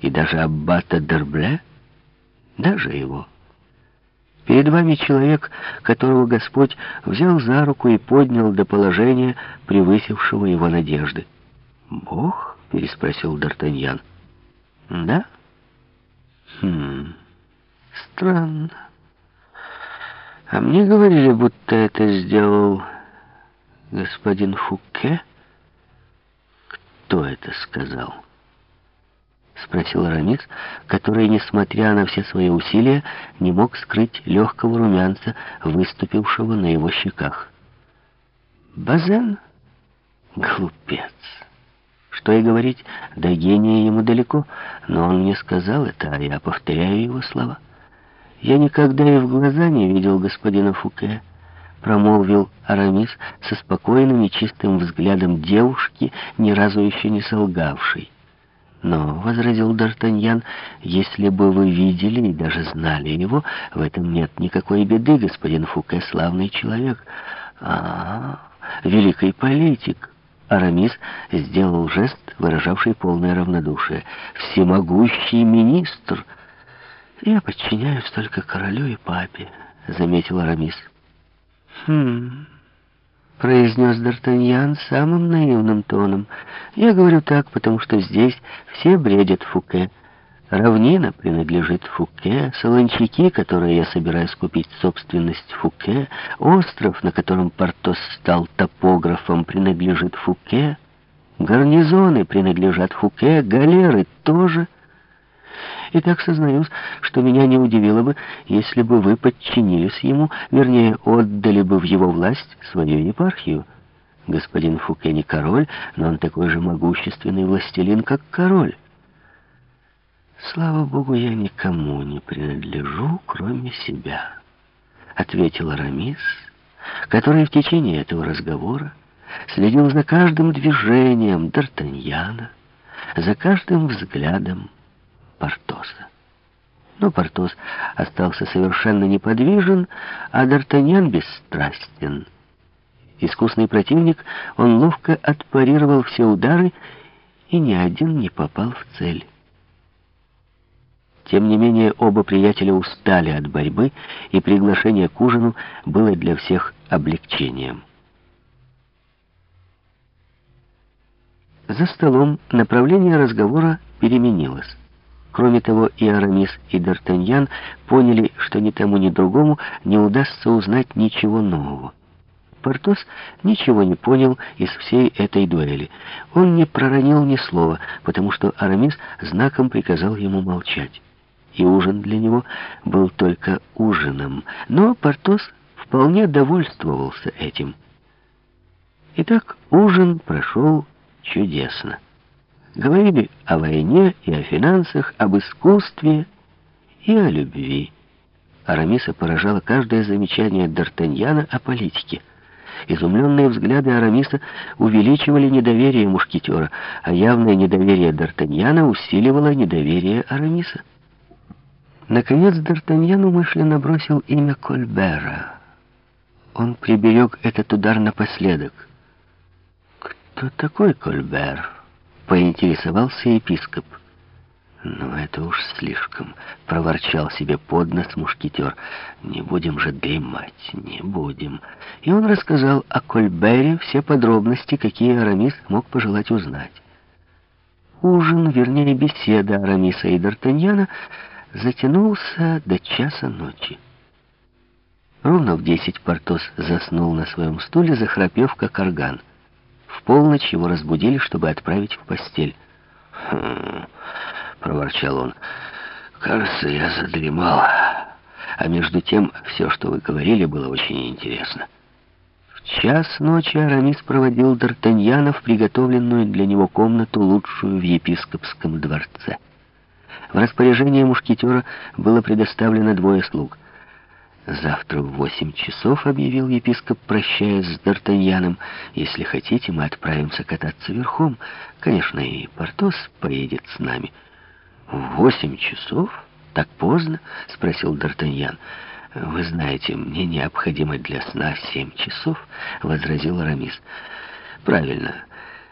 И даже аббата Дербле? Даже его. Перед вами человек, которого Господь взял за руку и поднял до положения, превысившего его надежды. «Бог?» — переспросил Д'Артаньян. «Да?» «Хм... Странно. А мне говорили, будто это сделал господин Фуке?» «Кто это сказал?» — спросил Арамис, который, несмотря на все свои усилия, не мог скрыть легкого румянца, выступившего на его щеках. «Базен? Глупец!» Что и говорить, до гения ему далеко, но он мне сказал это, а я повторяю его слова. «Я никогда и в глаза не видел господина Фуке», — промолвил Арамис со спокойным и чистым взглядом девушки, ни разу еще не солгавшей. «Но», — возразил Д'Артаньян, — «если бы вы видели и даже знали его, в этом нет никакой беды, господин Фуке — славный человек». «А, -а великий политик». Арамис сделал жест, выражавший полное равнодушие. «Всемогущий министр». «Я подчиняюсь только королю и папе», — заметил Арамис. «Хм...» произнес Д'Артаньян самым наивным тоном. «Я говорю так, потому что здесь все бредят Фуке. Равнина принадлежит Фуке, солончаки, которые я собираюсь купить собственность Фуке, остров, на котором Портос стал топографом, принадлежит Фуке, гарнизоны принадлежат Фуке, галеры тоже». И так сознаюсь, что меня не удивило бы, если бы вы подчинились ему, вернее, отдали бы в его власть свою епархию. Господин Фуке не король, но он такой же могущественный властелин, как король. «Слава Богу, я никому не принадлежу, кроме себя», — ответил Арамис, который в течение этого разговора следил за каждым движением Д'Артаньяна, за каждым взглядом Портоса. Но Портос остался совершенно неподвижен, а Д'Артаньян бесстрастен. Искусный противник, он ловко отпарировал все удары, и ни один не попал в цель. Тем не менее, оба приятеля устали от борьбы, и приглашение к ужину было для всех облегчением. За столом направление разговора переменилось. Кроме того, и Арамис, и Д'Артаньян поняли, что ни тому, ни другому не удастся узнать ничего нового. Портос ничего не понял из всей этой дуэли. Он не проронил ни слова, потому что Арамис знаком приказал ему молчать. И ужин для него был только ужином. Но Портос вполне довольствовался этим. Итак, ужин прошел чудесно. Говорили о войне и о финансах, об искусстве и о любви. Арамиса поражало каждое замечание Д'Артаньяна о политике. Изумленные взгляды Арамиса увеличивали недоверие мушкетера, а явное недоверие Д'Артаньяна усиливало недоверие Арамиса. Наконец Д'Артаньян умышленно бросил имя Кольбера. Он приберег этот удар напоследок. «Кто такой Кольбер?» Поинтересовался епископ. «Ну, это уж слишком», — проворчал себе под нос мушкетер. «Не будем же дремать, не будем». И он рассказал о Кольбере все подробности, какие Арамис мог пожелать узнать. Ужин, вернее, беседа Арамиса и Д'Артаньяна затянулся до часа ночи. Ровно в десять Портос заснул на своем стуле, захрапев как орган. В полночь его разбудили, чтобы отправить в постель. «Хм...» — проворчал он. «Кажется, я задремал. А между тем, все, что вы говорили, было очень интересно». В час ночи Арамис проводил Д'Артаньяна в приготовленную для него комнату, лучшую в епископском дворце. В распоряжение мушкетера было предоставлено двое слуг — «Завтра в восемь часов», — объявил епископ, прощаясь с Д'Артаньяном. «Если хотите, мы отправимся кататься верхом. Конечно, и Портос поедет с нами». «В восемь часов? Так поздно?» — спросил Д'Артаньян. «Вы знаете, мне необходимо для сна семь часов», — возразил Арамис. «Правильно.